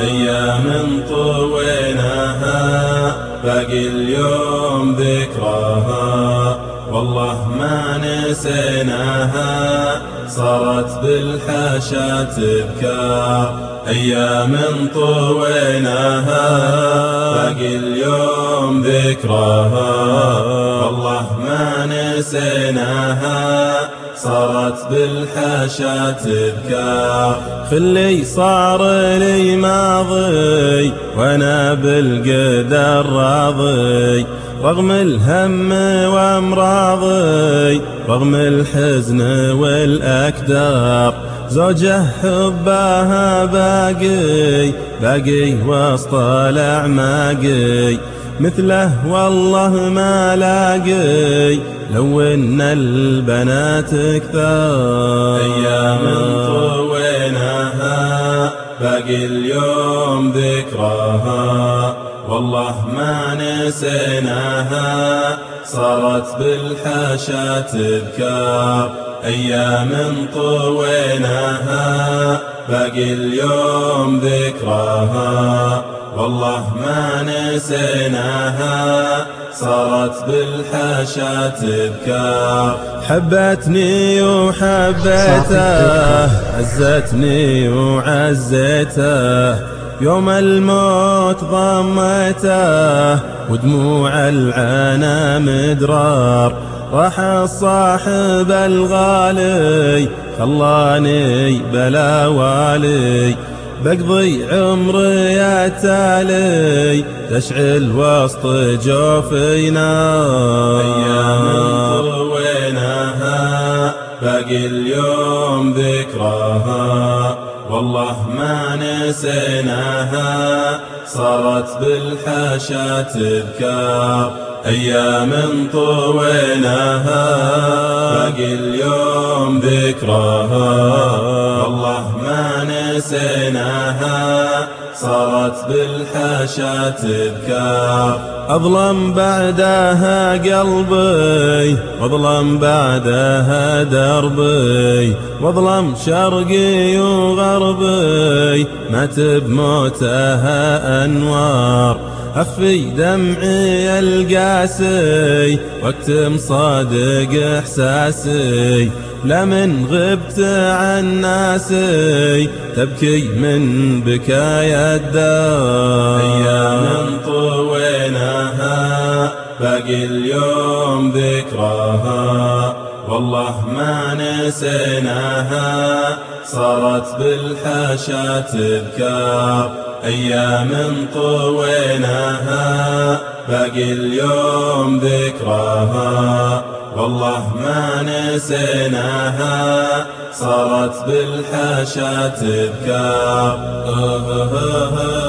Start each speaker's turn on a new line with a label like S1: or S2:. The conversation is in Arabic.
S1: أيام طويناها باقي اليوم ذكراها والله ما نسيناها صارت بالحاشا تذكار أيام طويناها باقي اليوم ذكراها. والله ما نسيناها صارت بالحاشا تذكار. خلي صار لي ماضي وأنا بالقدر راضي. رغم الهم وأمراضي رغم الحزن والاكدار زوجة حبها باقي باقي وسط الأعماقي. مثله والله ما لاقي لو إن البنات كثار
S2: أيام طويناها باقي اليوم ذكراها. والله ما نسيناها صارت بالحاشا تذكار. أيام طويناها باقي اليوم ذكراها. والله ما نسيناها صارت بالحاشا تذكار.
S1: حبتني وحبيته عزتني وعزيته. يوم الموت ضميته ودموع العنا مدرار. رحى صاحب الغالي خلاني بلا والي بقضي عمري يا تالي تشعل وسط جوفينا
S2: أيام طويناها باقي اليوم ذكراها والله ما نسيناها صارت بالحاشا تذكار أيام طويناها باقي اليوم ذكراها. والله ما نسيناها صارت بالحاشا تذكار.
S1: أظلم بعدها قلبي وأظلم بعدها دربي. وظلم شرقي وغربي مات بموتها أنوار. أفي دمعي القاسي وقت مصادق إحساسي. لمن غبت عن ناسي تبكي من بكايا الدار.
S2: أيام طويناها باقي اليوم ذكراها. والله ما نسيناها صارت بالحاشا تذكار. أيام طويناها باقي اليوم ذكراها. والله ما نسيناها صارت بالحاشا تذكار. آه، آه، آه،